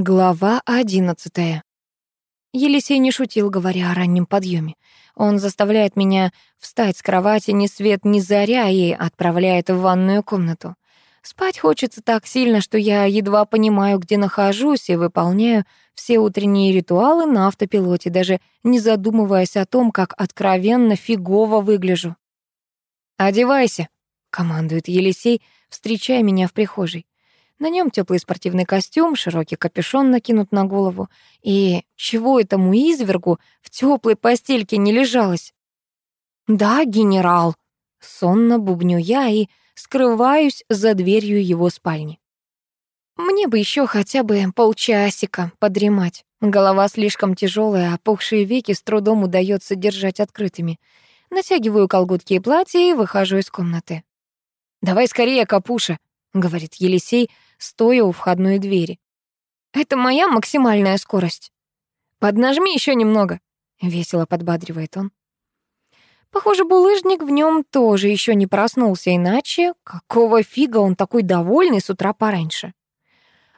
Глава одиннадцатая. Елисей не шутил, говоря о раннем подъеме. Он заставляет меня встать с кровати ни свет ни заря и отправляет в ванную комнату. Спать хочется так сильно, что я едва понимаю, где нахожусь, и выполняю все утренние ритуалы на автопилоте, даже не задумываясь о том, как откровенно фигово выгляжу. «Одевайся», — командует Елисей, встречая меня в прихожей. На нем теплый спортивный костюм, широкий капюшон накинут на голову. И чего этому извергу в теплой постельке не лежалось? «Да, генерал!» Сонно бубню я и скрываюсь за дверью его спальни. Мне бы еще хотя бы полчасика подремать. Голова слишком тяжелая, а опухшие веки с трудом удается держать открытыми. Натягиваю колготки и платье и выхожу из комнаты. «Давай скорее, капуша», — говорит Елисей, стоя у входной двери. «Это моя максимальная скорость». «Поднажми еще немного», — весело подбадривает он. Похоже, булыжник в нем тоже еще не проснулся, иначе какого фига он такой довольный с утра пораньше.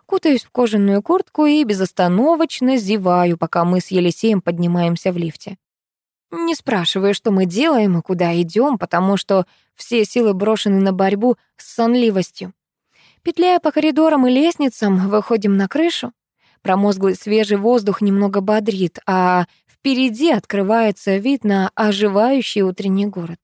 Кутаюсь в кожаную куртку и безостановочно зеваю, пока мы с Елисеем поднимаемся в лифте. Не спрашиваю, что мы делаем и куда идем, потому что все силы брошены на борьбу с сонливостью. Петляя по коридорам и лестницам, выходим на крышу. Промозглый свежий воздух немного бодрит, а впереди открывается вид на оживающий утренний город.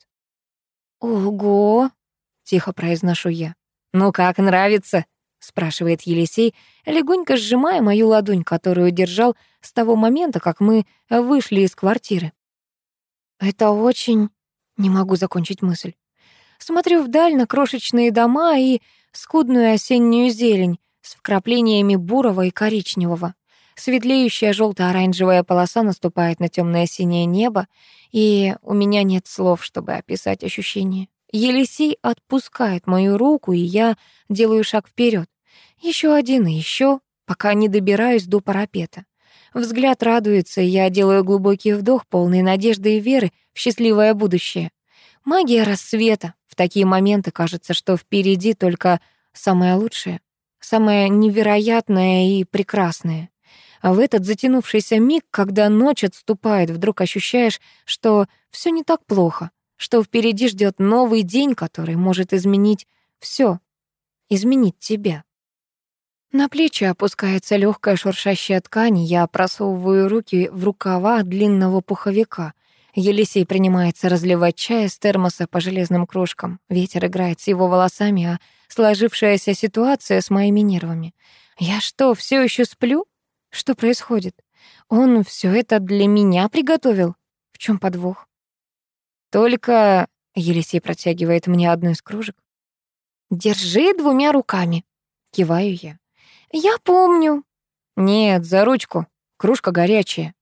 «Ого!» — тихо произношу я. «Ну как, нравится?» — спрашивает Елисей, легонько сжимая мою ладонь, которую держал с того момента, как мы вышли из квартиры. «Это очень...» — не могу закончить мысль. Смотрю вдаль на крошечные дома и скудную осеннюю зелень с вкраплениями бурого и коричневого. Светлеющая желто-оранжевая полоса наступает на темное синее небо, и у меня нет слов, чтобы описать ощущение. Елисей отпускает мою руку, и я делаю шаг вперед. Еще один и еще, пока не добираюсь до парапета. Взгляд радуется, и я делаю глубокий вдох, полный надежды и веры в счастливое будущее. Магия рассвета. В такие моменты кажется, что впереди только самое лучшее, самое невероятное и прекрасное. А в этот затянувшийся миг, когда ночь отступает, вдруг ощущаешь, что все не так плохо, что впереди ждет новый день, который может изменить все, изменить тебя. На плечи опускается легкая шуршащая ткань, я просовываю руки в рукава длинного пуховика — Елисей принимается разливать чай из термоса по железным кружкам. Ветер играет с его волосами, а сложившаяся ситуация с моими нервами. Я что, все еще сплю? Что происходит? Он все это для меня приготовил? В чем подвох? Только Елисей протягивает мне одну из кружек. Держи двумя руками. Киваю я. Я помню. Нет, за ручку. Кружка горячая.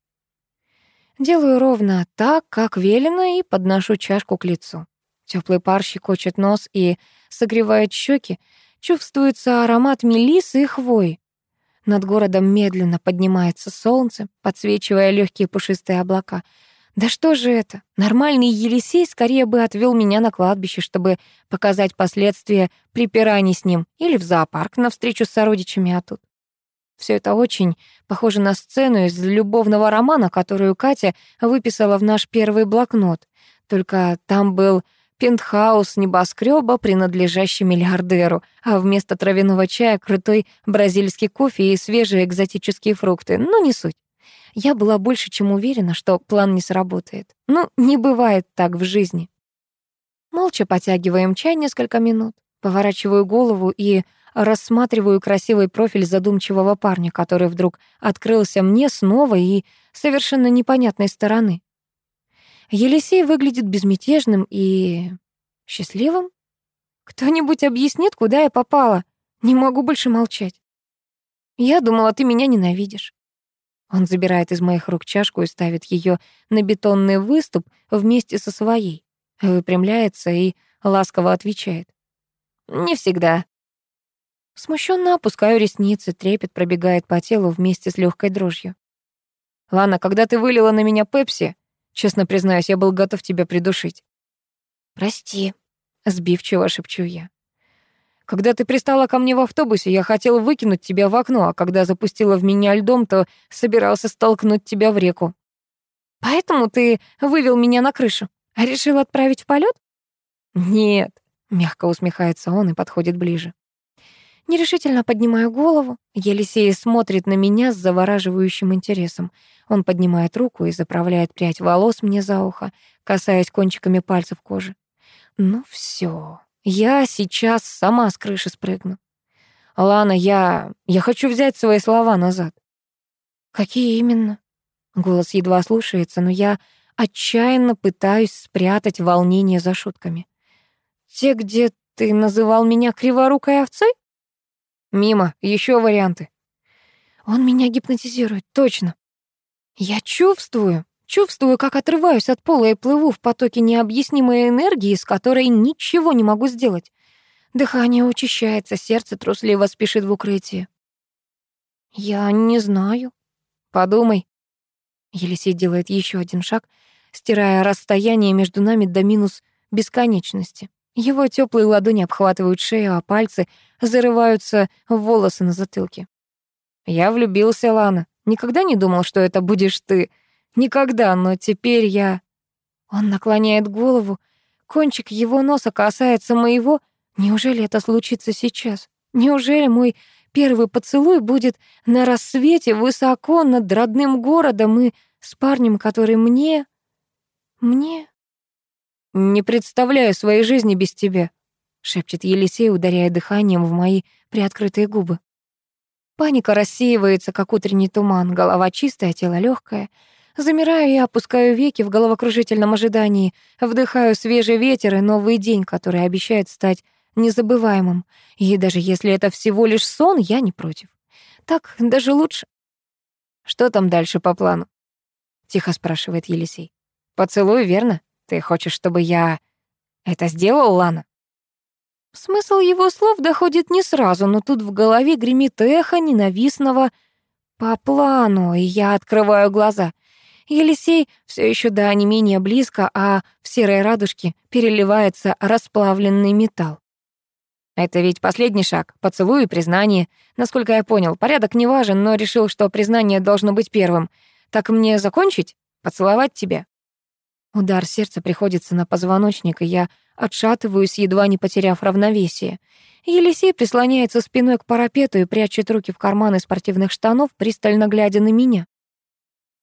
Делаю ровно так, как велено, и подношу чашку к лицу. Теплый пар щекочет нос и согревает щеки. Чувствуется аромат мелисы и хвои. Над городом медленно поднимается солнце, подсвечивая легкие пушистые облака. Да что же это? Нормальный Елисей скорее бы отвел меня на кладбище, чтобы показать последствия припираний с ним, или в зоопарк на встречу с сородичами, а тут все это очень похоже на сцену из любовного романа, которую Катя выписала в наш первый блокнот. Только там был пентхаус небоскреба, принадлежащий миллиардеру, а вместо травяного чая крутой бразильский кофе и свежие экзотические фрукты. Ну, не суть. Я была больше чем уверена, что план не сработает. Ну, не бывает так в жизни. Молча потягиваем чай несколько минут, поворачиваю голову и рассматриваю красивый профиль задумчивого парня, который вдруг открылся мне с новой и совершенно непонятной стороны. Елисей выглядит безмятежным и счастливым. Кто-нибудь объяснит, куда я попала? Не могу больше молчать. Я думала, ты меня ненавидишь. Он забирает из моих рук чашку и ставит ее на бетонный выступ вместе со своей. Выпрямляется и ласково отвечает. «Не всегда. Смущенно опускаю ресницы, трепет пробегает по телу вместе с легкой дрожью. «Лана, когда ты вылила на меня пепси, честно признаюсь, я был готов тебя придушить». «Прости», — сбивчиво шепчу я. Когда ты пристала ко мне в автобусе, я хотел выкинуть тебя в окно, а когда запустила в меня льдом, то собирался столкнуть тебя в реку. Поэтому ты вывел меня на крышу, а решил отправить в полет? Нет, мягко усмехается он и подходит ближе. Нерешительно поднимаю голову. Елисей смотрит на меня с завораживающим интересом. Он поднимает руку и заправляет прядь волос мне за ухо, касаясь кончиками пальцев кожи. Ну все, я сейчас сама с крыши спрыгну. Лана, я... я хочу взять свои слова назад. Какие именно? Голос едва слушается, но я отчаянно пытаюсь спрятать волнение за шутками. Те, где ты называл меня криворукой овцой? Мимо, еще варианты. Он меня гипнотизирует, точно. Я чувствую, чувствую, как отрываюсь от пола и плыву в потоке необъяснимой энергии, с которой ничего не могу сделать. Дыхание учащается, сердце трусливо спешит в укрытие. Я не знаю. Подумай. Елисей делает еще один шаг, стирая расстояние между нами до минус бесконечности. Его теплые ладони обхватывают шею, а пальцы зарываются в волосы на затылке. Я влюбился, Лана. Никогда не думал, что это будешь ты. Никогда, но теперь я... Он наклоняет голову. Кончик его носа касается моего. Неужели это случится сейчас? Неужели мой первый поцелуй будет на рассвете высоко над родным городом и с парнем, который мне... Мне... «Не представляю своей жизни без тебя», — шепчет Елисей, ударяя дыханием в мои приоткрытые губы. Паника рассеивается, как утренний туман, голова чистая, тело легкое. Замираю и опускаю веки в головокружительном ожидании, вдыхаю свежий ветер и новый день, который обещает стать незабываемым. И даже если это всего лишь сон, я не против. Так даже лучше. «Что там дальше по плану?» — тихо спрашивает Елисей. «Поцелуй, верно?» Ты хочешь, чтобы я это сделал, Лана?» Смысл его слов доходит не сразу, но тут в голове гремит эхо ненавистного «по плану», и я открываю глаза. Елисей все еще до не менее близко, а в серой радужке переливается расплавленный металл. Это ведь последний шаг, поцелуй и признание. Насколько я понял, порядок не важен, но решил, что признание должно быть первым. Так мне закончить? Поцеловать тебя? Удар сердца приходится на позвоночник, и я отшатываюсь, едва не потеряв равновесие. Елисей прислоняется спиной к парапету и прячет руки в карманы спортивных штанов, пристально глядя на меня.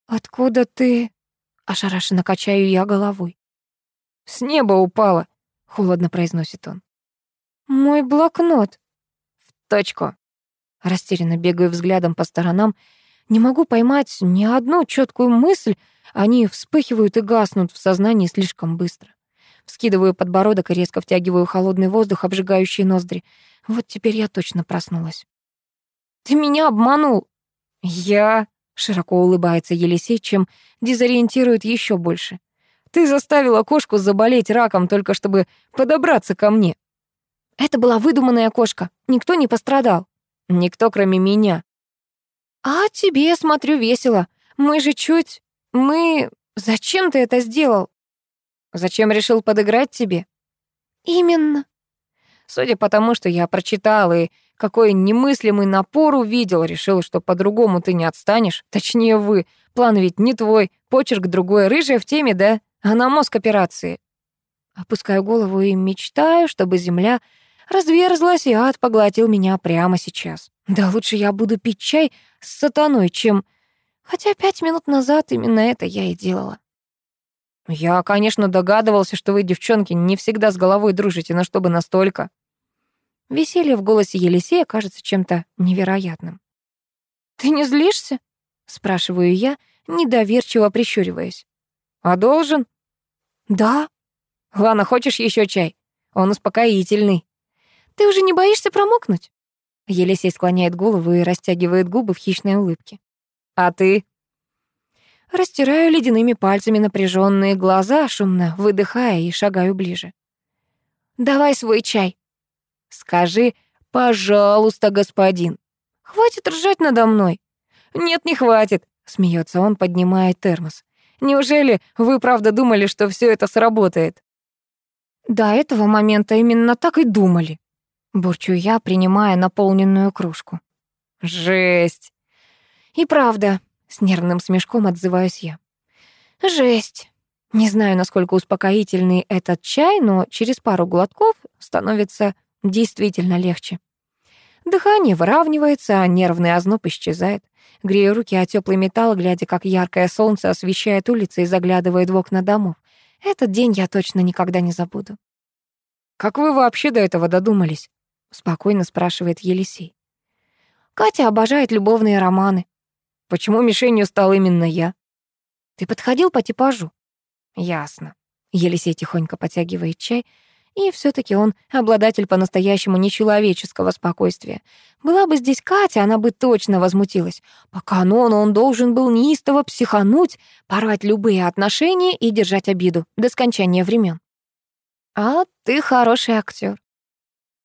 «Откуда ты?» — ошарашенно качаю я головой. «С неба упала», — холодно произносит он. «Мой блокнот». «В точку». Растерянно бегаю взглядом по сторонам. Не могу поймать ни одну четкую мысль, они вспыхивают и гаснут в сознании слишком быстро. Вскидываю подбородок и резко втягиваю холодный воздух, обжигающий ноздри. Вот теперь я точно проснулась. «Ты меня обманул!» «Я...» — широко улыбается Елисей, чем дезориентирует еще больше. «Ты заставила кошку заболеть раком, только чтобы подобраться ко мне». «Это была выдуманная кошка. Никто не пострадал». «Никто, кроме меня». «А тебе, смотрю, весело. Мы же чуть...» Мы... Зачем ты это сделал? Зачем решил подыграть тебе? Именно. Судя по тому, что я прочитал и какой немыслимый напор увидел, решил, что по-другому ты не отстанешь. Точнее, вы. План ведь не твой, почерк другой, рыжая в теме, да? А на мозг операции. Опускаю голову и мечтаю, чтобы земля разверзлась, и ад поглотил меня прямо сейчас. Да лучше я буду пить чай с сатаной, чем Хотя пять минут назад именно это я и делала. Я, конечно, догадывался, что вы, девчонки, не всегда с головой дружите, но чтобы настолько. Веселье в голосе Елисея кажется чем-то невероятным. «Ты не злишься?» — спрашиваю я, недоверчиво прищуриваясь. «А должен?» «Да». «Ладно, хочешь еще чай? Он успокоительный». «Ты уже не боишься промокнуть?» Елисей склоняет голову и растягивает губы в хищной улыбке. А ты? Растираю ледяными пальцами напряженные глаза, шумно выдыхая и шагаю ближе. Давай свой чай. Скажи, пожалуйста, господин. Хватит ржать надо мной. Нет, не хватит, смеется он, поднимая термос. Неужели вы правда думали, что все это сработает? До этого момента именно так и думали. Бурчу я, принимая наполненную кружку. Жесть. И правда, с нервным смешком отзываюсь я. Жесть. Не знаю, насколько успокоительный этот чай, но через пару глотков становится действительно легче. Дыхание выравнивается, а нервный озноб исчезает. Грею руки о теплый металл, глядя, как яркое солнце освещает улицы и заглядывает в окна домов. Этот день я точно никогда не забуду. «Как вы вообще до этого додумались?» — спокойно спрашивает Елисей. «Катя обожает любовные романы». «Почему мишенью стал именно я?» «Ты подходил по типажу?» «Ясно». Елисей тихонько потягивает чай, и все таки он обладатель по-настоящему нечеловеческого спокойствия. Была бы здесь Катя, она бы точно возмутилась. По канону он должен был неистово психануть, порвать любые отношения и держать обиду до скончания времен. А ты хороший актер.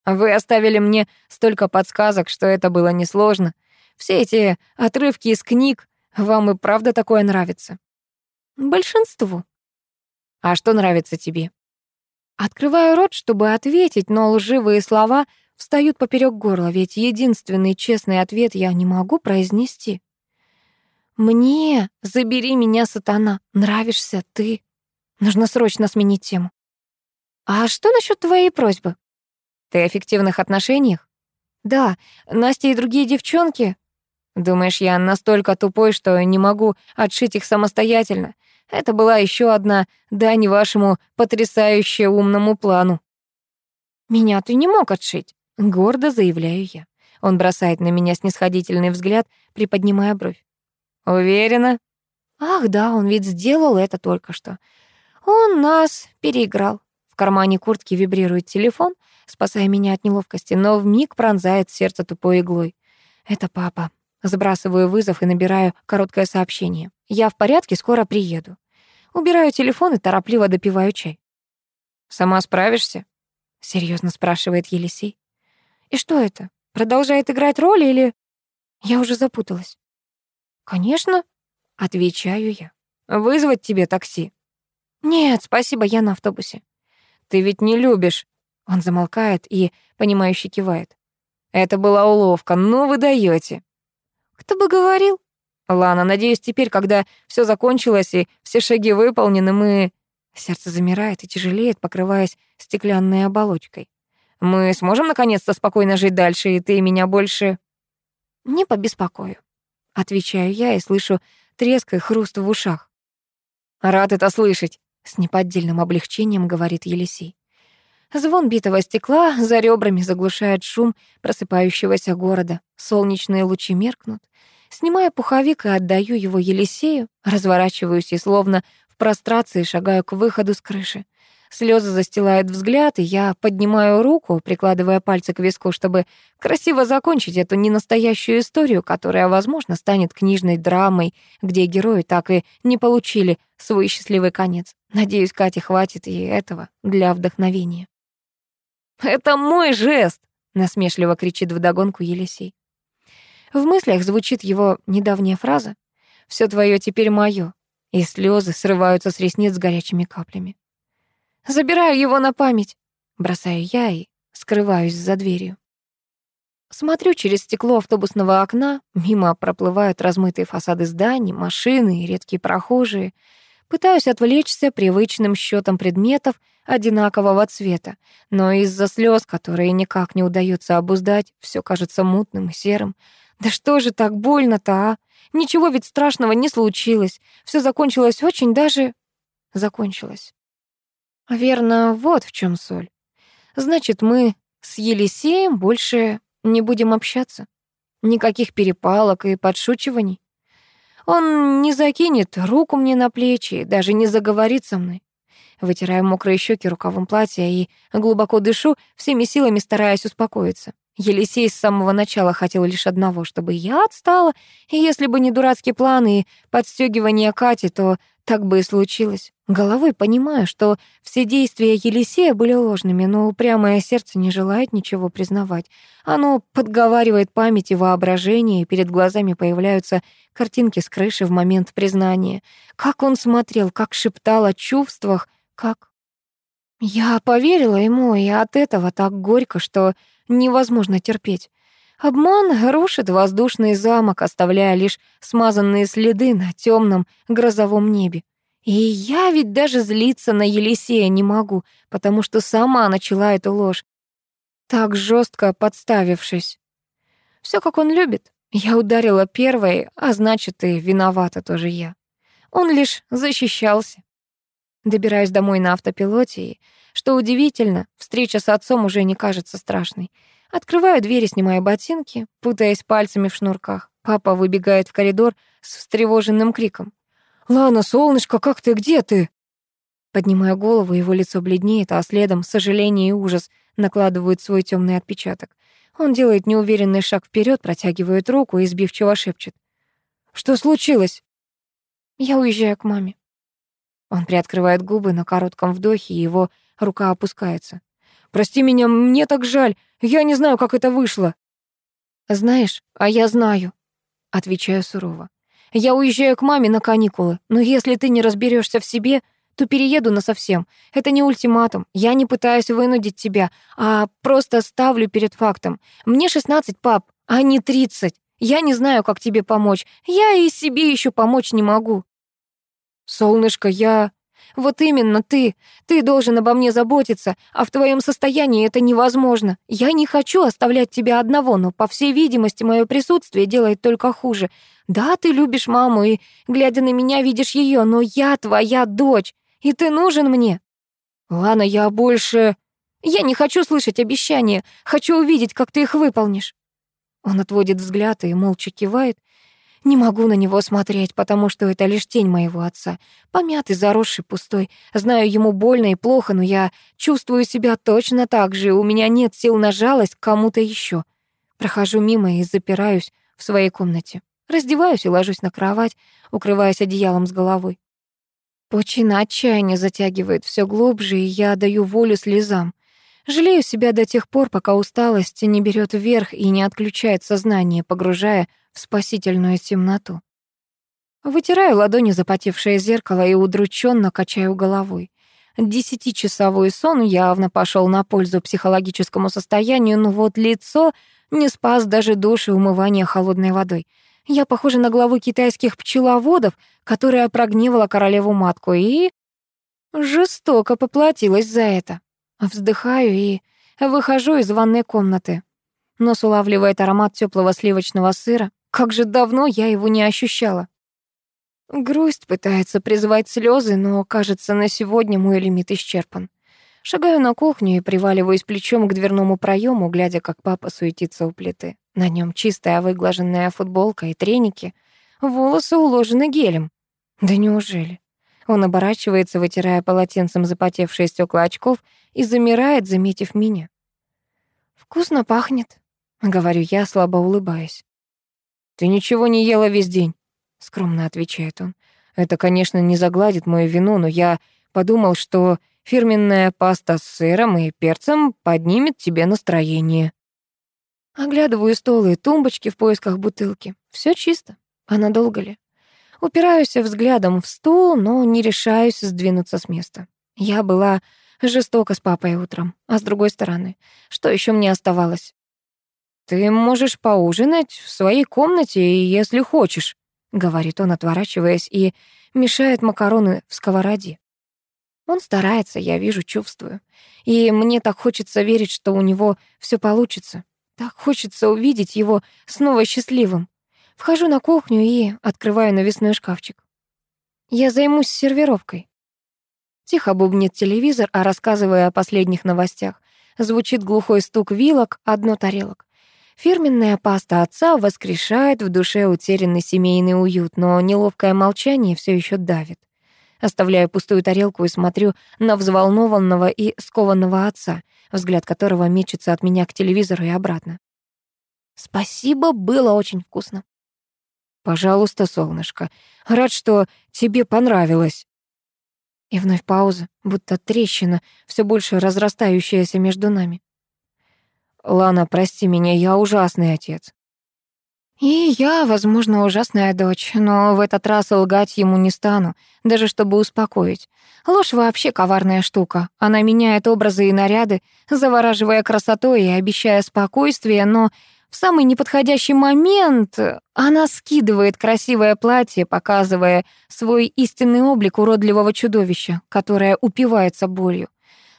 Вы оставили мне столько подсказок, что это было несложно. Все эти отрывки из книг, вам и правда такое нравится? Большинству. А что нравится тебе? Открываю рот, чтобы ответить, но лживые слова встают поперек горла, ведь единственный честный ответ я не могу произнести. Мне, забери меня, сатана, нравишься ты. Нужно срочно сменить тему. А что насчет твоей просьбы? Ты о фиктивных отношениях? Да, Настя и другие девчонки. Думаешь, я настолько тупой, что не могу отшить их самостоятельно? Это была еще одна дань вашему потрясающе умному плану. «Меня ты не мог отшить», — гордо заявляю я. Он бросает на меня снисходительный взгляд, приподнимая бровь. «Уверена?» «Ах да, он ведь сделал это только что. Он нас переиграл». В кармане куртки вибрирует телефон, спасая меня от неловкости, но вмиг пронзает сердце тупой иглой. Это папа. Сбрасываю вызов и набираю короткое сообщение. «Я в порядке, скоро приеду». Убираю телефон и торопливо допиваю чай. «Сама справишься?» — серьезно спрашивает Елисей. «И что это? Продолжает играть роль или...» Я уже запуталась. «Конечно», — отвечаю я. «Вызвать тебе такси?» «Нет, спасибо, я на автобусе». «Ты ведь не любишь...» Он замолкает и, понимающе кивает. «Это была уловка, ну вы даёте». «Кто бы говорил?» «Лана, надеюсь, теперь, когда все закончилось и все шаги выполнены, мы...» Сердце замирает и тяжелеет, покрываясь стеклянной оболочкой. «Мы сможем наконец-то спокойно жить дальше, и ты меня больше...» «Не побеспокою», — отвечаю я и слышу треск и хруст в ушах. «Рад это слышать», — с неподдельным облегчением говорит Елисей. Звон битого стекла за ребрами заглушает шум просыпающегося города. Солнечные лучи меркнут. Снимаю пуховик и отдаю его Елисею, разворачиваюсь и словно в прострации шагаю к выходу с крыши. Слезы застилают взгляд, и я поднимаю руку, прикладывая пальцы к виску, чтобы красиво закончить эту ненастоящую историю, которая, возможно, станет книжной драмой, где герои так и не получили свой счастливый конец. Надеюсь, Кате хватит и этого для вдохновения. «Это мой жест!» — насмешливо кричит вдогонку Елисей. В мыслях звучит его недавняя фраза «Всё твоё теперь моё», и слёзы срываются с ресниц горячими каплями. «Забираю его на память», — бросаю я и скрываюсь за дверью. Смотрю через стекло автобусного окна, мимо проплывают размытые фасады зданий, машины и редкие прохожие — Пытаюсь отвлечься привычным счетом предметов одинакового цвета, но из-за слез, которые никак не удается обуздать, все кажется мутным и серым. Да что же так больно-то, а? Ничего ведь страшного не случилось. Все закончилось очень даже... Закончилось. Верно, вот в чем соль. Значит, мы с Елисеем больше не будем общаться. Никаких перепалок и подшучиваний. Он не закинет руку мне на плечи, даже не заговорит со мной. Вытираю мокрые щеки рукавом платья и глубоко дышу, всеми силами стараясь успокоиться. Елисей с самого начала хотел лишь одного, чтобы я отстала, и если бы не дурацкие планы и подстёгивание Кати, то так бы и случилось. Головой понимаю, что все действия Елисея были ложными, но упрямое сердце не желает ничего признавать. Оно подговаривает память и воображение, и перед глазами появляются картинки с крыши в момент признания. Как он смотрел, как шептал о чувствах, как Я поверила ему, и от этого так горько, что невозможно терпеть. Обман рушит воздушный замок, оставляя лишь смазанные следы на темном грозовом небе. И я ведь даже злиться на Елисея не могу, потому что сама начала эту ложь, так жестко подставившись. Все как он любит. Я ударила первой, а значит, и виновата тоже я. Он лишь защищался. Добираюсь домой на автопилоте, и, что удивительно, встреча с отцом уже не кажется страшной. Открываю дверь и снимаю ботинки, путаясь пальцами в шнурках. Папа выбегает в коридор с встревоженным криком. «Лана, солнышко, как ты? Где ты?» Поднимаю голову, его лицо бледнеет, а следом сожаление и ужас накладывают свой темный отпечаток. Он делает неуверенный шаг вперед, протягивает руку и сбивчиво шепчет. «Что случилось?» «Я уезжаю к маме». Он приоткрывает губы на коротком вдохе, и его рука опускается. «Прости меня, мне так жаль. Я не знаю, как это вышло». «Знаешь, а я знаю», — отвечаю сурово. «Я уезжаю к маме на каникулы, но если ты не разберешься в себе, то перееду насовсем. Это не ультиматум. Я не пытаюсь вынудить тебя, а просто ставлю перед фактом. Мне 16, пап, а не 30. Я не знаю, как тебе помочь. Я и себе еще помочь не могу». «Солнышко, я...» «Вот именно ты. Ты должен обо мне заботиться, а в твоем состоянии это невозможно. Я не хочу оставлять тебя одного, но, по всей видимости, мое присутствие делает только хуже. Да, ты любишь маму и, глядя на меня, видишь ее, но я твоя дочь, и ты нужен мне». «Лана, я больше...» «Я не хочу слышать обещания. Хочу увидеть, как ты их выполнишь». Он отводит взгляд и молча кивает. Не могу на него смотреть, потому что это лишь тень моего отца. Помятый, заросший, пустой. Знаю, ему больно и плохо, но я чувствую себя точно так же, и у меня нет сил на жалость к кому-то еще. Прохожу мимо и запираюсь в своей комнате. Раздеваюсь и ложусь на кровать, укрываясь одеялом с головой. Пучина отчаяния затягивает все глубже, и я даю волю слезам. Жалею себя до тех пор, пока усталость не берет вверх и не отключает сознание, погружая в спасительную темноту. Вытираю ладони запотевшее зеркало и удрученно качаю головой. Десятичасовой сон явно пошел на пользу психологическому состоянию, но вот лицо не спас даже душ и умывание холодной водой. Я похожа на главу китайских пчеловодов, которая прогневала королеву-матку и... жестоко поплатилась за это. Вздыхаю и выхожу из ванной комнаты. Нос улавливает аромат теплого сливочного сыра. Как же давно я его не ощущала. Грусть пытается призвать слезы, но, кажется, на сегодня мой лимит исчерпан. Шагаю на кухню и приваливаюсь плечом к дверному проему, глядя, как папа суетится у плиты. На нем чистая выглаженная футболка и треники. Волосы уложены гелем. Да неужели? Он оборачивается, вытирая полотенцем запотевшие стекла очков, и замирает, заметив меня. «Вкусно пахнет», — говорю я, слабо улыбаясь. «Ты ничего не ела весь день», — скромно отвечает он. «Это, конечно, не загладит мою вину, но я подумал, что фирменная паста с сыром и перцем поднимет тебе настроение». Оглядываю стол и тумбочки в поисках бутылки. Все чисто. А надолго ли? Упираюсь взглядом в стул, но не решаюсь сдвинуться с места. Я была жестока с папой утром, а с другой стороны, что еще мне оставалось? «Ты можешь поужинать в своей комнате, если хочешь», — говорит он, отворачиваясь, и мешает макароны в сковороде. Он старается, я вижу, чувствую. И мне так хочется верить, что у него все получится. Так хочется увидеть его снова счастливым. Вхожу на кухню и открываю навесной шкафчик. Я займусь сервировкой. Тихо бубнит телевизор, а рассказывая о последних новостях, звучит глухой стук вилок, одно тарелок. Фирменная паста отца воскрешает в душе утерянный семейный уют, но неловкое молчание все еще давит. Оставляю пустую тарелку и смотрю на взволнованного и скованного отца, взгляд которого мечется от меня к телевизору и обратно. Спасибо, было очень вкусно. «Пожалуйста, солнышко. Рад, что тебе понравилось». И вновь пауза, будто трещина, все больше разрастающаяся между нами. «Лана, прости меня, я ужасный отец». И я, возможно, ужасная дочь, но в этот раз лгать ему не стану, даже чтобы успокоить. Ложь вообще коварная штука. Она меняет образы и наряды, завораживая красотой и обещая спокойствие, но в самый неподходящий момент она скидывает красивое платье, показывая свой истинный облик уродливого чудовища, которое упивается болью.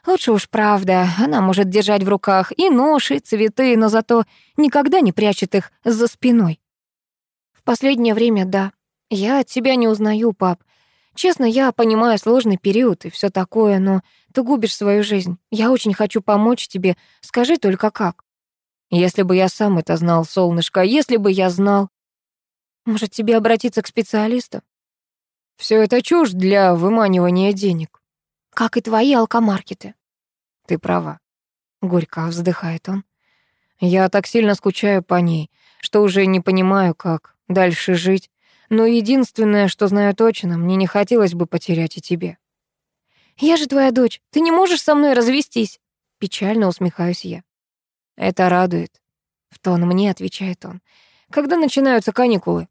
Лучше уж правда, она может держать в руках и нож, и цветы, но зато никогда не прячет их за спиной. В последнее время, да. Я от тебя не узнаю, пап. Честно, я понимаю сложный период и все такое, но ты губишь свою жизнь. Я очень хочу помочь тебе. Скажи только как. Если бы я сам это знал, солнышко, если бы я знал. Может, тебе обратиться к специалисту? Все это чушь для выманивания денег. Как и твои алкомаркеты. Ты права. Горько вздыхает он. Я так сильно скучаю по ней, что уже не понимаю, как дальше жить. Но единственное, что знаю точно, мне не хотелось бы потерять и тебе. Я же твоя дочь, ты не можешь со мной развестись. Печально усмехаюсь я. Это радует. В тон мне отвечает он. Когда начинаются каникулы?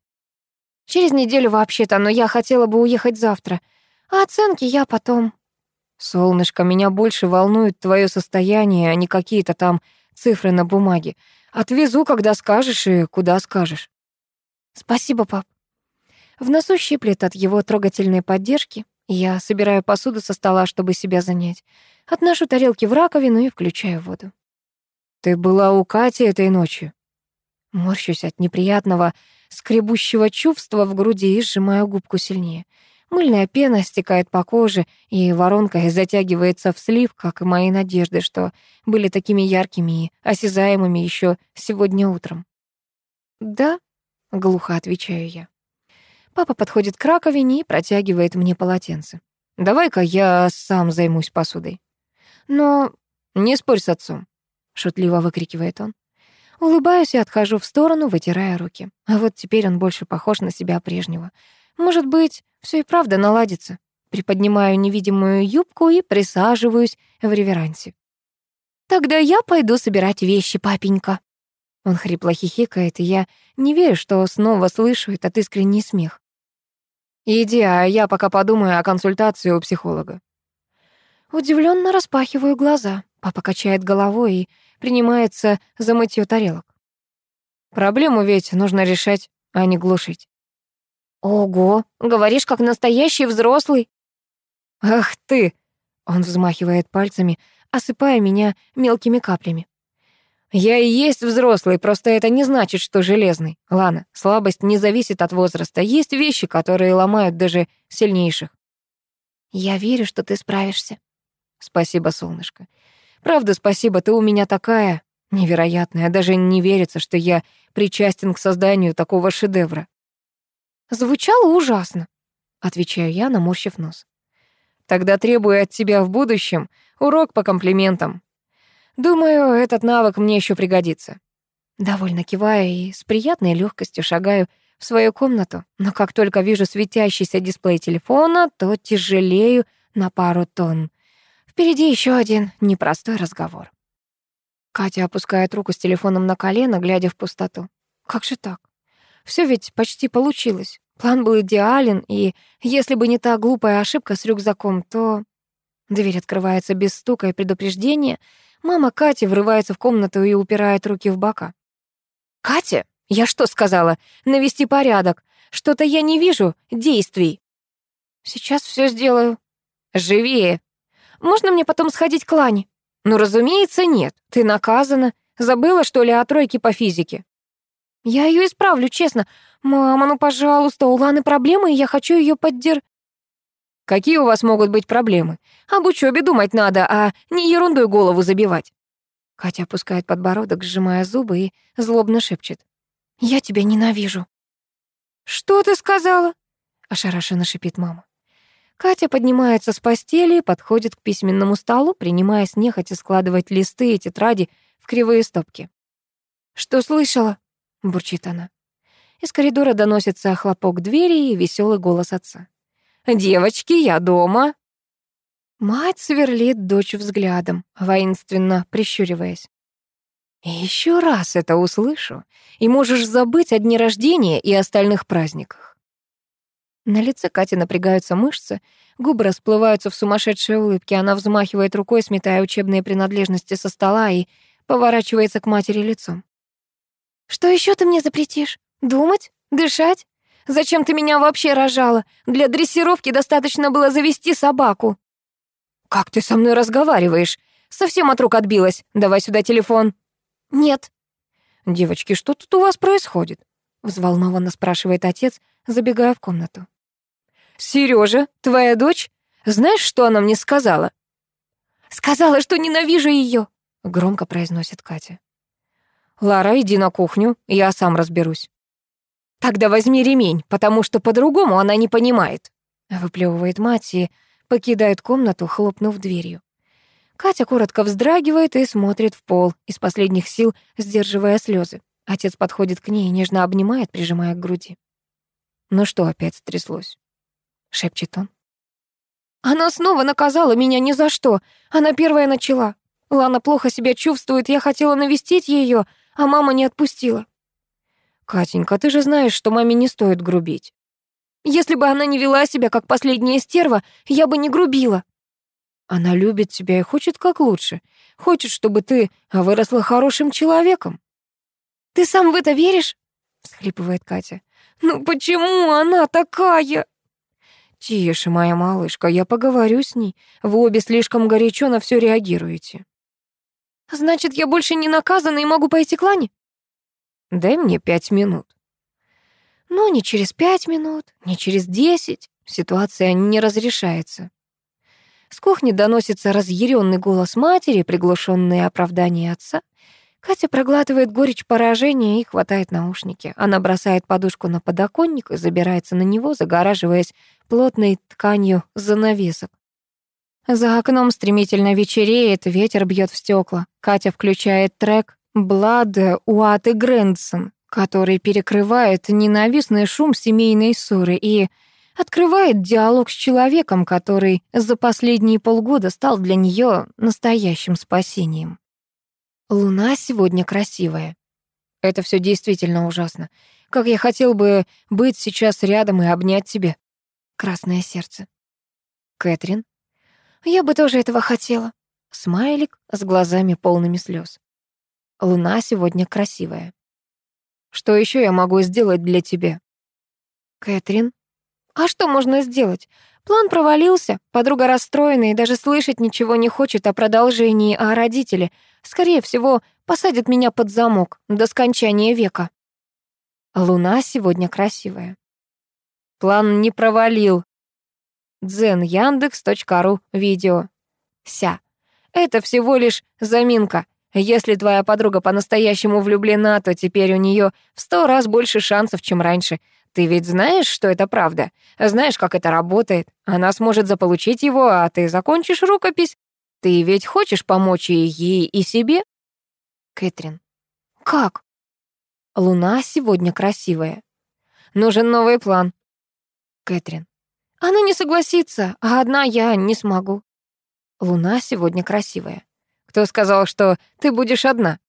Через неделю вообще-то, но я хотела бы уехать завтра. А оценки я потом. «Солнышко, меня больше волнует твое состояние, а не какие-то там цифры на бумаге. Отвезу, когда скажешь и куда скажешь». «Спасибо, пап». В носу щиплет от его трогательной поддержки. Я собираю посуду со стола, чтобы себя занять. Отношу тарелки в раковину и включаю воду. «Ты была у Кати этой ночью?» Морщусь от неприятного, скребущего чувства в груди и сжимаю губку сильнее. Мыльная пена стекает по коже, и воронка затягивается в слив, как и мои надежды, что были такими яркими и осязаемыми еще сегодня утром. «Да», — глухо отвечаю я. Папа подходит к раковине и протягивает мне полотенце. «Давай-ка я сам займусь посудой». «Но...» «Не спорь с отцом», — шутливо выкрикивает он. Улыбаюсь и отхожу в сторону, вытирая руки. А вот теперь он больше похож на себя прежнего. Может быть, все и правда наладится. Приподнимаю невидимую юбку и присаживаюсь в реверансе. «Тогда я пойду собирать вещи, папенька». Он хрипло хихикает, и я не верю, что снова слышу этот искренний смех. «Иди, а я пока подумаю о консультации у психолога». Удивленно распахиваю глаза. Папа качает головой и принимается за мытье тарелок. Проблему ведь нужно решать, а не глушить. «Ого, говоришь, как настоящий взрослый». «Ах ты!» — он взмахивает пальцами, осыпая меня мелкими каплями. «Я и есть взрослый, просто это не значит, что железный. Лана, слабость не зависит от возраста. Есть вещи, которые ломают даже сильнейших». «Я верю, что ты справишься». «Спасибо, солнышко. Правда, спасибо, ты у меня такая невероятная. Даже не верится, что я причастен к созданию такого шедевра». Звучало ужасно, отвечаю я, наморщив нос. Тогда требую от тебя в будущем урок по комплиментам. Думаю, этот навык мне еще пригодится. Довольно киваю и с приятной легкостью шагаю в свою комнату, но как только вижу светящийся дисплей телефона, то тяжелею на пару тонн. Впереди еще один непростой разговор. Катя опускает руку с телефоном на колено, глядя в пустоту. Как же так? Все ведь почти получилось. План был идеален, и если бы не та глупая ошибка с рюкзаком, то... Дверь открывается без стука и предупреждения. Мама Кати врывается в комнату и упирает руки в бока. «Катя, я что сказала? Навести порядок. Что-то я не вижу действий». «Сейчас все сделаю». «Живее. Можно мне потом сходить к Лане?» «Ну, разумеется, нет. Ты наказана. Забыла, что ли, о тройке по физике?» Я ее исправлю, честно. Мама, ну, пожалуйста, у Ланы проблемы, и я хочу ее поддер... Какие у вас могут быть проблемы? Об учебе думать надо, а не ерундой голову забивать. Катя опускает подбородок, сжимая зубы и злобно шепчет. «Я тебя ненавижу». «Что ты сказала?» — ошарашенно шипит мама. Катя поднимается с постели подходит к письменному столу, принимаясь нехотя складывать листы и тетради в кривые стопки. «Что слышала?» — бурчит она. Из коридора доносится хлопок двери и веселый голос отца. «Девочки, я дома!» Мать сверлит дочь взглядом, воинственно прищуриваясь. Еще раз это услышу, и можешь забыть о дне рождения и остальных праздниках. На лице Кати напрягаются мышцы, губы расплываются в сумасшедшей улыбке. Она взмахивает рукой, сметая учебные принадлежности со стола и поворачивается к матери лицом. «Что еще ты мне запретишь? Думать? Дышать? Зачем ты меня вообще рожала? Для дрессировки достаточно было завести собаку». «Как ты со мной разговариваешь? Совсем от рук отбилась. Давай сюда телефон». «Нет». «Девочки, что тут у вас происходит?» Взволнованно спрашивает отец, забегая в комнату. «Серёжа, твоя дочь? Знаешь, что она мне сказала?» «Сказала, что ненавижу её», — громко произносит Катя. «Лара, иди на кухню, я сам разберусь». «Тогда возьми ремень, потому что по-другому она не понимает», — выплёвывает мать и покидает комнату, хлопнув дверью. Катя коротко вздрагивает и смотрит в пол, из последних сил сдерживая слезы. Отец подходит к ней и нежно обнимает, прижимая к груди. «Ну что опять стряслось?» — шепчет он. «Она снова наказала меня ни за что. Она первая начала. Лана плохо себя чувствует, я хотела навестить ее, а мама не отпустила». «Катенька, ты же знаешь, что маме не стоит грубить». «Если бы она не вела себя, как последняя стерва, я бы не грубила», она любит тебя и хочет как лучше. Хочет, чтобы ты выросла хорошим человеком. Ты сам в это веришь? всхлипывает Катя. Ну почему она такая? Тише, моя малышка, я поговорю с ней. Вы обе слишком горячо на все реагируете. Значит, я больше не наказана и могу пойти к Лане? Дай мне пять минут. Ну, не через пять минут, не через десять. Ситуация не разрешается. С кухни доносится разъяренный голос матери, приглушенные оправдания отца. Катя проглатывает горечь поражения и хватает наушники. Она бросает подушку на подоконник и забирается на него, загораживаясь плотной тканью занавесок. За окном стремительно вечереет, ветер бьет в стекла. Катя включает трек «Blood Уат и Грэндсон», который перекрывает ненавистный шум семейной ссоры и открывает диалог с человеком, который за последние полгода стал для нее настоящим спасением. Луна сегодня красивая. Это все действительно ужасно. Как я хотел бы быть сейчас рядом и обнять тебя. Красное сердце. Кэтрин. Я бы тоже этого хотела. Смайлик с глазами полными слез. Луна сегодня красивая. Что еще я могу сделать для тебя? Кэтрин. А что можно сделать? План провалился, подруга расстроена и даже слышать ничего не хочет о продолжении, а родители, скорее всего, посадят меня под замок до скончания века. Луна сегодня красивая. План не провалил. Дзен Яндекс.ру видео. Ся. Это всего лишь заминка. Если твоя подруга по-настоящему влюблена, то теперь у нее в сто раз больше шансов, чем раньше — ты ведь знаешь, что это правда? Знаешь, как это работает? Она сможет заполучить его, а ты закончишь рукопись. Ты ведь хочешь помочь и ей, и себе? Кэтрин. Как? Луна сегодня красивая. Нужен новый план. Кэтрин. Она не согласится, а одна я не смогу. Луна сегодня красивая. Кто сказал, что ты будешь одна?